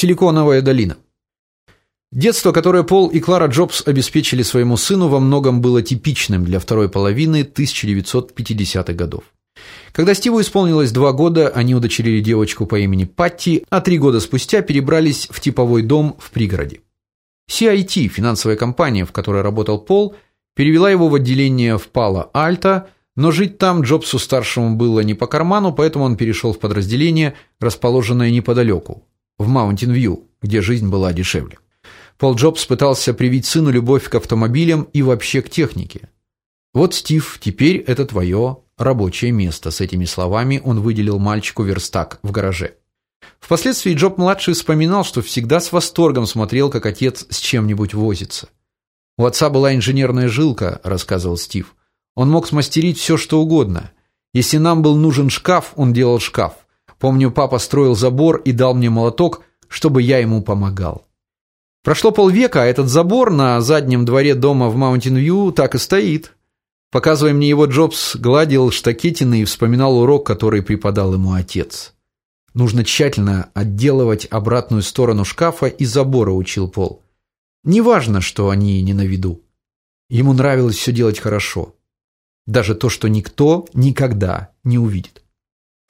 Силиконовая долина. Детство, которое Пол и Клара Джобс обеспечили своему сыну, во многом было типичным для второй половины 1950-х годов. Когда Стиву исполнилось два года, они удочерили девочку по имени Патти, а три года спустя перебрались в типовой дом в пригороде. CIT, финансовая компания, в которой работал Пол, перевела его в отделение в Пало-Альто, но жить там Джобсу старшему было не по карману, поэтому он перешел в подразделение, расположенное неподалеку, в Маунтин-Вью, где жизнь была дешевле. Пол Джобс пытался привить сыну любовь к автомобилям и вообще к технике. Вот, Стив, теперь это твое рабочее место. С этими словами он выделил мальчику верстак в гараже. Впоследствии Джоб младший вспоминал, что всегда с восторгом смотрел, как отец с чем-нибудь возится. У отца была инженерная жилка, рассказывал Стив. Он мог смастерить все, что угодно. Если нам был нужен шкаф, он делал шкаф. Помню, папа строил забор и дал мне молоток, чтобы я ему помогал. Прошло полвека, а этот забор на заднем дворе дома в Маунтин-Вью так и стоит. Показывая мне его, Джобс гладил штакетины и вспоминал урок, который преподал ему отец. Нужно тщательно отделывать обратную сторону шкафа и забора, учил Пол. Неважно, что они не на виду. Ему нравилось все делать хорошо. Даже то, что никто никогда не увидит.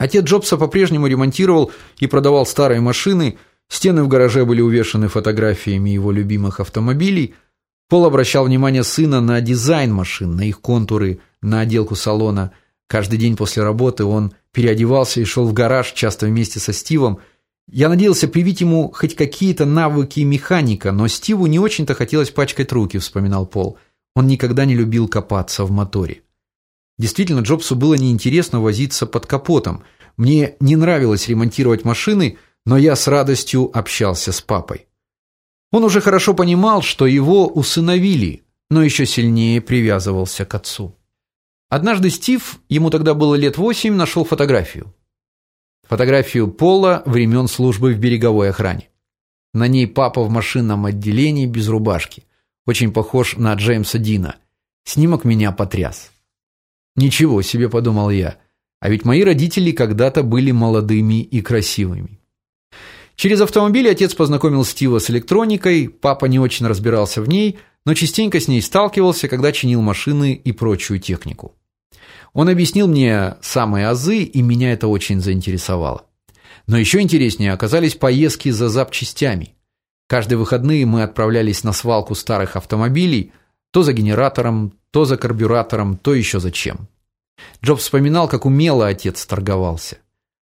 Отец Джобса по-прежнему ремонтировал и продавал старые машины – Стены в гараже были увешаны фотографиями его любимых автомобилей. Пол обращал внимание сына на дизайн машин, на их контуры, на отделку салона. Каждый день после работы он переодевался и шел в гараж, часто вместе со Стивом. Я надеялся привить ему хоть какие-то навыки механика, но Стиву не очень-то хотелось пачкать руки, вспоминал Пол. Он никогда не любил копаться в моторе. Действительно, Джобсу было неинтересно возиться под капотом. Мне не нравилось ремонтировать машины – но я с радостью общался с папой. Он уже хорошо понимал, что его усыновили, но еще сильнее привязывался к отцу. Однажды Стив, ему тогда было лет восемь, нашел фотографию. Фотографию Пола времен службы в береговой охране. На ней папа в машинном отделении без рубашки. Очень похож на Джеймса Дина. Снимок меня потряс. Ничего себе, подумал я. А ведь мои родители когда-то были молодыми и красивыми. Через автомобиль отец познакомил Стива с электроникой, папа не очень разбирался в ней, но частенько с ней сталкивался, когда чинил машины и прочую технику. Он объяснил мне самые азы, и меня это очень заинтересовало. Но еще интереснее оказались поездки за запчастями. Каждые выходные мы отправлялись на свалку старых автомобилей, то за генератором, то за карбюратором, то еще за чем. Джобс вспоминал, как умело отец торговался.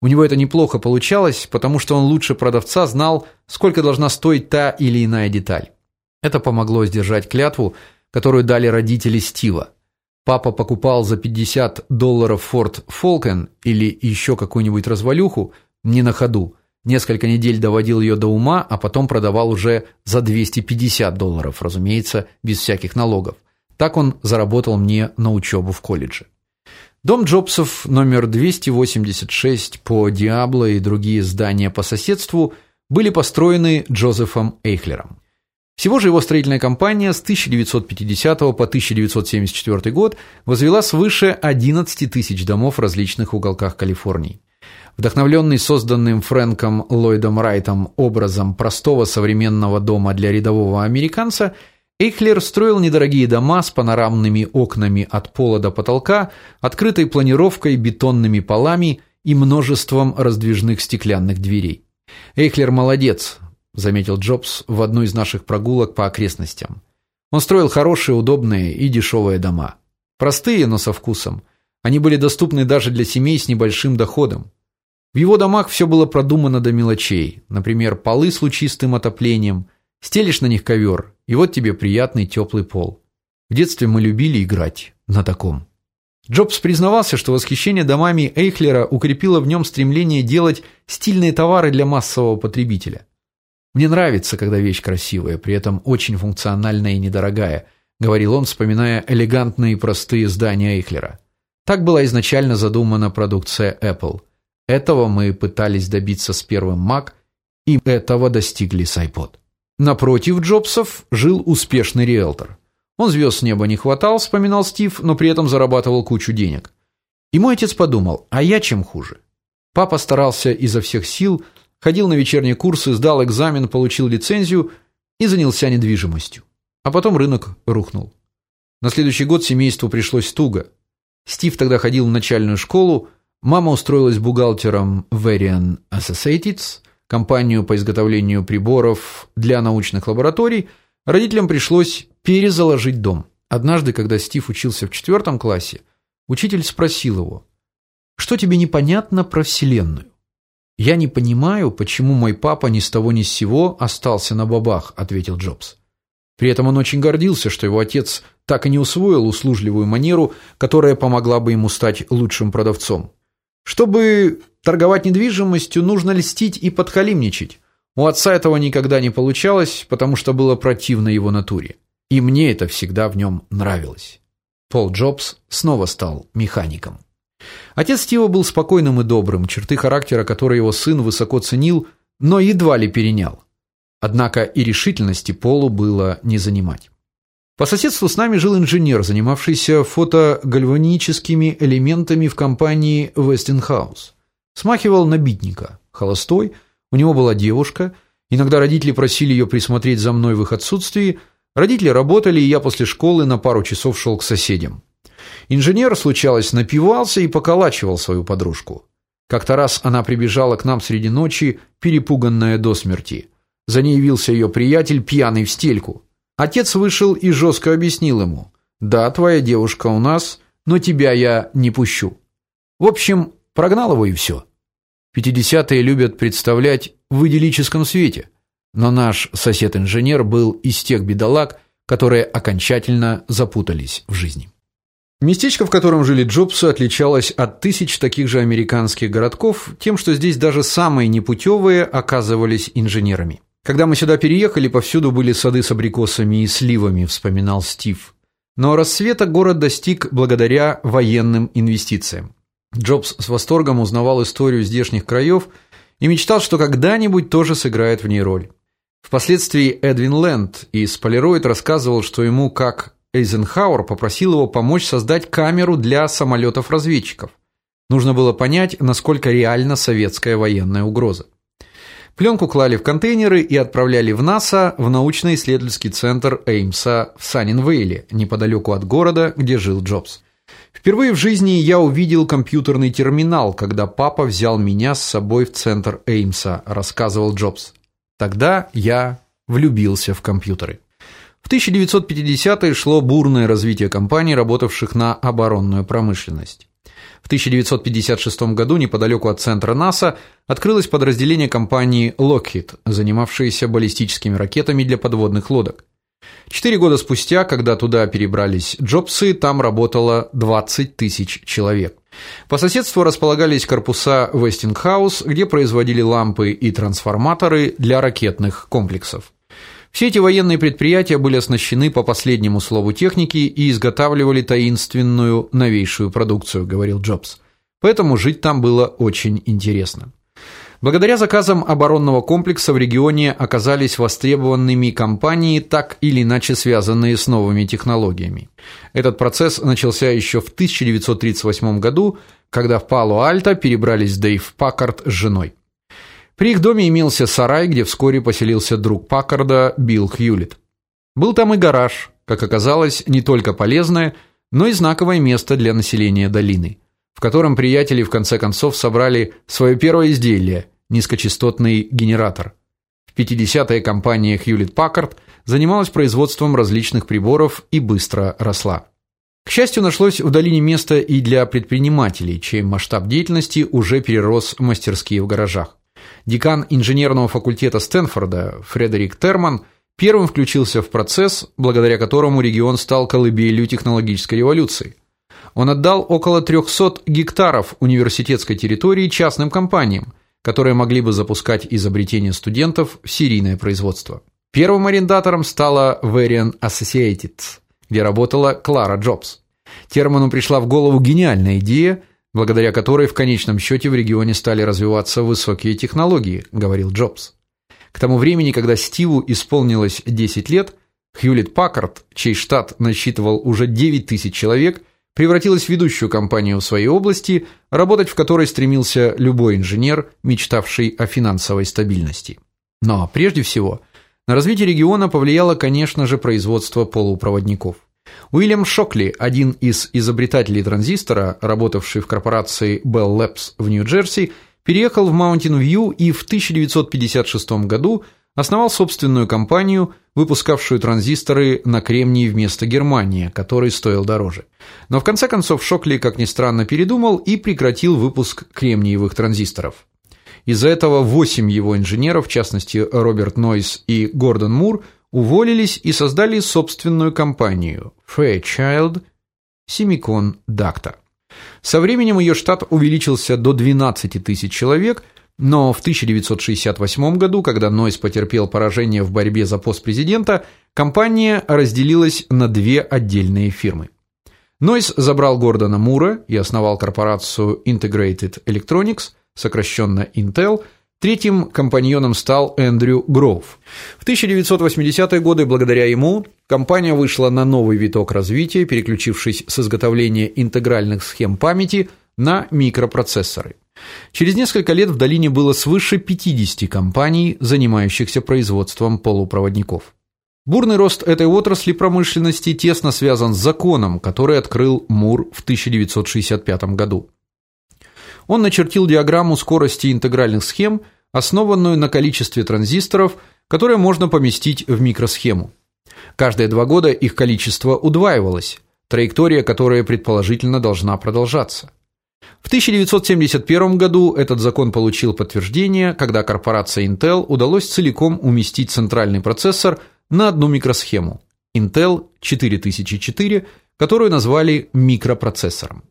У него это неплохо получалось, потому что он лучше продавца знал, сколько должна стоить та или иная деталь. Это помогло сдержать клятву, которую дали родители Стива. Папа покупал за 50 долларов Ford Falcon или еще какую-нибудь развалюху не на ходу. Несколько недель доводил ее до ума, а потом продавал уже за 250 долларов, разумеется, без всяких налогов. Так он заработал мне на учебу в колледже. Дом Джобсов номер 286 по Диабло и другие здания по соседству были построены Джозефом Эйхлером. Всего же его строительная компания с 1950 по 1974 год возвела свыше 11 тысяч домов в различных уголках Калифорнии. Вдохновленный созданным Фрэнком Ллойдом Райтом образом простого современного дома для рядового американца – Эйхлер строил недорогие дома с панорамными окнами от пола до потолка, открытой планировкой, бетонными полами и множеством раздвижных стеклянных дверей. Эйхлер молодец, заметил Джобс в одной из наших прогулок по окрестностям. Он строил хорошие, удобные и дешевые дома. Простые, но со вкусом. Они были доступны даже для семей с небольшим доходом. В его домах все было продумано до мелочей. Например, полы с лучистым отоплением – Стелишь на них ковер, и вот тебе приятный теплый пол. В детстве мы любили играть на таком. Джобс признавался, что восхищение домами Эйхлера укрепило в нем стремление делать стильные товары для массового потребителя. Мне нравится, когда вещь красивая, при этом очень функциональная и недорогая, говорил он, вспоминая элегантные и простые здания Эйхлера. Так была изначально задумана продукция Apple. Этого мы пытались добиться с первым Mac, и этого достигли с iPod. Напротив Джобсов жил успешный риэлтор. Он звезд с неба не хватал, вспоминал Стив, но при этом зарабатывал кучу денег. И мой отец подумал: а я чем хуже? Папа старался изо всех сил, ходил на вечерние курсы, сдал экзамен, получил лицензию и занялся недвижимостью. А потом рынок рухнул. На следующий год семейству пришлось туго. Стив тогда ходил в начальную школу, мама устроилась бухгалтером в Varian Associates, компанию по изготовлению приборов для научных лабораторий. Родителям пришлось перезаложить дом. Однажды, когда Стив учился в четвертом классе, учитель спросил его: "Что тебе непонятно про вселенную?" "Я не понимаю, почему мой папа ни с того ни с сего остался на бабах", ответил Джобс. При этом он очень гордился, что его отец так и не усвоил услужливую манеру, которая помогла бы ему стать лучшим продавцом. Чтобы торговать недвижимостью, нужно льстить и подхалимничать. У отца этого никогда не получалось, потому что было противно его натуре. И мне это всегда в нем нравилось. Пол Джобс снова стал механиком. Отец Стива был спокойным и добрым, черты характера, которые его сын высоко ценил, но едва ли перенял. Однако и решительности Полу было не занимать. По соседству с нами жил инженер, занимавшийся фотогальваническими элементами в компании Westinghouse. Смахивал на битника, холостой, у него была девушка, иногда родители просили ее присмотреть за мной в их отсутствии, родители работали, и я после школы на пару часов шел к соседям. Инженер случалось напивался и поколачивал свою подружку. Как-то раз она прибежала к нам среди ночи, перепуганная до смерти. За ней явился ее приятель, пьяный в стельку. Отец вышел и жестко объяснил ему: "Да, твоя девушка у нас, но тебя я не пущу". В общем, прогнал его и все. Пятидесятые любят представлять в идиллическом свете, но наш сосед-инженер был из тех бедолаг, которые окончательно запутались в жизни. Местечко, в котором жили Джобсы, отличалось от тысяч таких же американских городков тем, что здесь даже самые непутевые оказывались инженерами. Когда мы сюда переехали, повсюду были сады с абрикосами и сливами, вспоминал Стив. Но рассвета город достиг благодаря военным инвестициям. Джобс с восторгом узнавал историю здешних краев и мечтал, что когда-нибудь тоже сыграет в ней роль. Впоследствии Эдвин Лэнд из Polaroid рассказывал, что ему, как Эйзенхауэр, попросил его помочь создать камеру для самолетов-разведчиков. Нужно было понять, насколько реальна советская военная угроза. Пленку клали в контейнеры и отправляли в НАСА в научно-исследовательский центр Эймса в Саннинвейле, неподалеку от города, где жил Джобс. Впервые в жизни я увидел компьютерный терминал, когда папа взял меня с собой в центр Эймса, рассказывал Джобс. Тогда я влюбился в компьютеры. В 1950-е шло бурное развитие компаний, работавших на оборонную промышленность. В 1956 году неподалеку от центра НАСА открылось подразделение компании Lockheed, занимавшееся баллистическими ракетами для подводных лодок. Четыре года спустя, когда туда перебрались Джобсы, там работало 20 тысяч человек. По соседству располагались корпуса Westinghouse, где производили лампы и трансформаторы для ракетных комплексов. Все эти военные предприятия были оснащены по последнему слову техники и изготавливали таинственную новейшую продукцию, говорил Джобс. Поэтому жить там было очень интересно. Благодаря заказам оборонного комплекса в регионе оказались востребованными компании, так или иначе связанные с новыми технологиями. Этот процесс начался еще в 1938 году, когда в Пало-Альто перебрались Дэйв Паккард с женой. При их доме имелся сарай, где вскоре поселился друг Паккарда Билл Хьюлит. Был там и гараж, как оказалось, не только полезное, но и знаковое место для населения долины, в котором приятели в конце концов собрали свое первое изделие низкочастотный генератор. В 50-е компания Hewlett Packard занималась производством различных приборов и быстро росла. К счастью, нашлось в долине место и для предпринимателей, чей масштаб деятельности уже перерос мастерские в гаражах. Декан инженерного факультета Стэнфорда Фредерик Терман первым включился в процесс, благодаря которому регион стал колыбелью технологической революции. Он отдал около 300 гектаров университетской территории частным компаниям, которые могли бы запускать изобретения студентов в серийное производство. Первым арендатором стала Varian Associates, где работала Клара Джобс. Терману пришла в голову гениальная идея благодаря которой в конечном счете в регионе стали развиваться высокие технологии, говорил Джобс. К тому времени, когда Стиву исполнилось 10 лет, Хьюлетт Паккард, чей штат насчитывал уже 9 тысяч человек, превратилась в ведущую компанию в своей области, работать в которой стремился любой инженер, мечтавший о финансовой стабильности. Но прежде всего, на развитие региона повлияло, конечно же, производство полупроводников. Уильям Шокли, один из изобретателей транзистора, работавший в корпорации Bell Labs в Нью-Джерси, переехал в View и в 1956 году основал собственную компанию, выпускавшую транзисторы на кремний вместо германия, который стоил дороже. Но в конце концов Шокли, как ни странно, передумал и прекратил выпуск кремниевых транзисторов. Из-за этого восемь его инженеров, в частности Роберт Нойс и Гордон Мур, уволились и создали собственную компанию Fairchild Semicon Со временем ее штат увеличился до 12 тысяч человек, но в 1968 году, когда Нойс потерпел поражение в борьбе за пост президента, компания разделилась на две отдельные фирмы. Нойс забрал Гордона Мура и основал корпорацию Integrated Electronics, сокращенно Intel, Третьим компаньоном стал Эндрю Гроув. В 1980-е годы благодаря ему компания вышла на новый виток развития, переключившись с изготовления интегральных схем памяти на микропроцессоры. Через несколько лет в долине было свыше 50 компаний, занимающихся производством полупроводников. Бурный рост этой отрасли промышленности тесно связан с законом, который открыл Мур в 1965 году. Он начертил диаграмму скорости интегральных схем, основанную на количестве транзисторов, которые можно поместить в микросхему. Каждые два года их количество удваивалось, траектория которая предположительно должна продолжаться. В 1971 году этот закон получил подтверждение, когда корпорации Intel удалось целиком уместить центральный процессор на одну микросхему Intel 4004, которую назвали микропроцессором.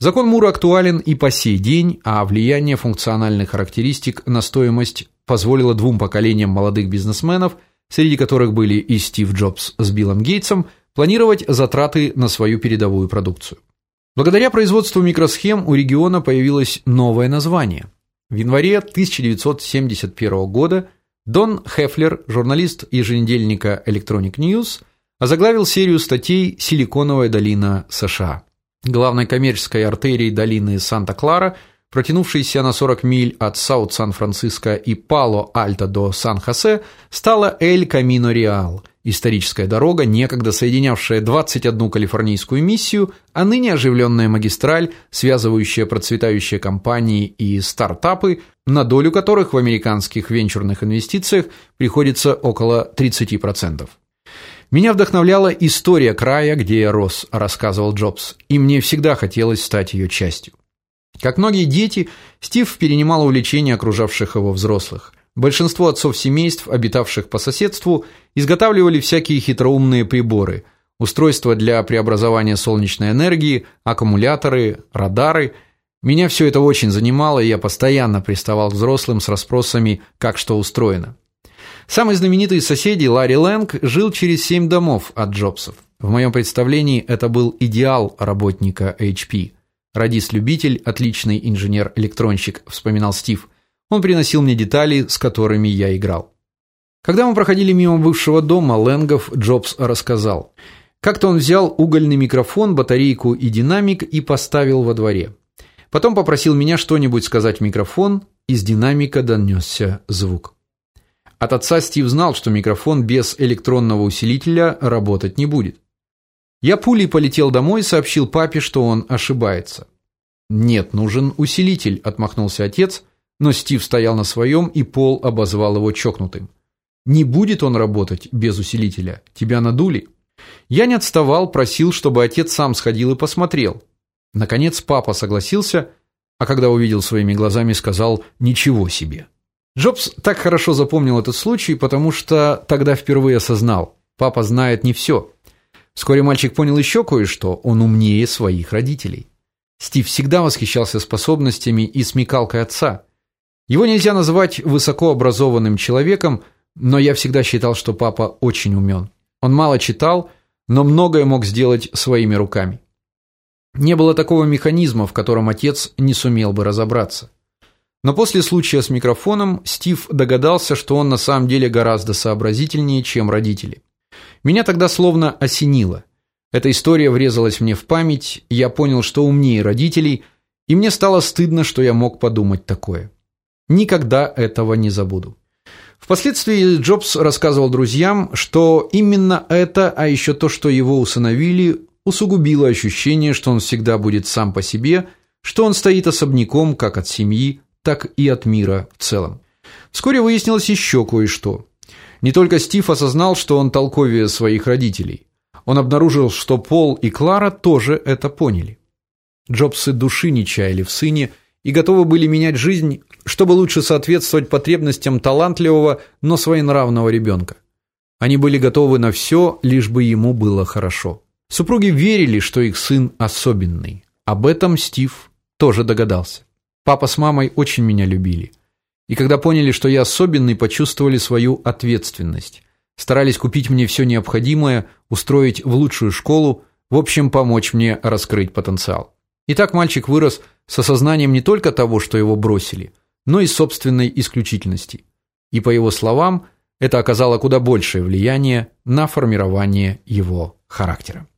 Закон Мура актуален и по сей день, а влияние функциональных характеристик на стоимость позволило двум поколениям молодых бизнесменов, среди которых были и Стив Джобс с Биллом Гейтсом, планировать затраты на свою передовую продукцию. Благодаря производству микросхем у региона появилось новое название. В январе 1971 года Дон Хефлер, журналист еженедельника Electronic News, озаглавил серию статей Силиконовая долина США главной коммерческой артерией долины Санта-Клара, протянувшейся на 40 миль от Саут-Сан-Франциско и Пало-Альто до Сан-Хосе, стала Эль-Камино-Реал, историческая дорога, некогда соединявшая 21 калифорнийскую миссию, а ныне оживленная магистраль, связывающая процветающие компании и стартапы, на долю которых в американских венчурных инвестициях приходится около 30%. Меня вдохновляла история края, где я рос, рассказывал Джобс, и мне всегда хотелось стать ее частью. Как многие дети, Стив перенимал увлечения окружавших его взрослых. Большинство отцов семейств, обитавших по соседству, изготавливали всякие хитроумные приборы: устройства для преобразования солнечной энергии, аккумуляторы, радары. Меня все это очень занимало, и я постоянно приставал к взрослым с расспросами, как что устроено. Самый знаменитый из соседей, Ларри Лэнг, жил через семь домов от Джобсов. В моем представлении это был идеал работника HP. Радист-любитель, отличный инженер-электронщик, вспоминал Стив. Он приносил мне детали, с которыми я играл. Когда мы проходили мимо бывшего дома Лэнгов, Джобс рассказал: как-то он взял угольный микрофон, батарейку и динамик и поставил во дворе. Потом попросил меня что-нибудь сказать в микрофон, из динамика донесся звук. От отца Стив знал, что микрофон без электронного усилителя работать не будет. Я пулей полетел домой и сообщил папе, что он ошибается. Нет, нужен усилитель, отмахнулся отец, но Стив стоял на своем, и Пол обозвал его чокнутым. Не будет он работать без усилителя. Тебя надули. Я не отставал, просил, чтобы отец сам сходил и посмотрел. Наконец папа согласился, а когда увидел своими глазами, сказал: "Ничего себе". Джобс так хорошо запомнил этот случай, потому что тогда впервые осознал: папа знает не все. Вскоре мальчик понял еще кое-что: он умнее своих родителей. Стив всегда восхищался способностями и смекалкой отца. Его нельзя назвать высокообразованным человеком, но я всегда считал, что папа очень умен. Он мало читал, но многое мог сделать своими руками. Не было такого механизма, в котором отец не сумел бы разобраться. Но после случая с микрофоном Стив догадался, что он на самом деле гораздо сообразительнее, чем родители. Меня тогда словно осенило. Эта история врезалась мне в память, я понял, что умнее родителей, и мне стало стыдно, что я мог подумать такое. Никогда этого не забуду. Впоследствии Джобс рассказывал друзьям, что именно это, а еще то, что его усыновили, усугубило ощущение, что он всегда будет сам по себе, что он стоит особняком как от семьи, так и от мира в целом. Вскоре выяснилось еще кое-что. Не только Стив осознал, что он толковее своих родителей. Он обнаружил, что Пол и Клара тоже это поняли. Джобсы души не чаяли в сыне и готовы были менять жизнь, чтобы лучше соответствовать потребностям талантливого, но своенравного ребенка. Они были готовы на все, лишь бы ему было хорошо. Супруги верили, что их сын особенный. Об этом Стив тоже догадался. Папа с мамой очень меня любили. И когда поняли, что я особенный, почувствовали свою ответственность. Старались купить мне все необходимое, устроить в лучшую школу, в общем, помочь мне раскрыть потенциал. И так мальчик вырос с осознанием не только того, что его бросили, но и собственной исключительности. И по его словам, это оказало куда большее влияние на формирование его характера.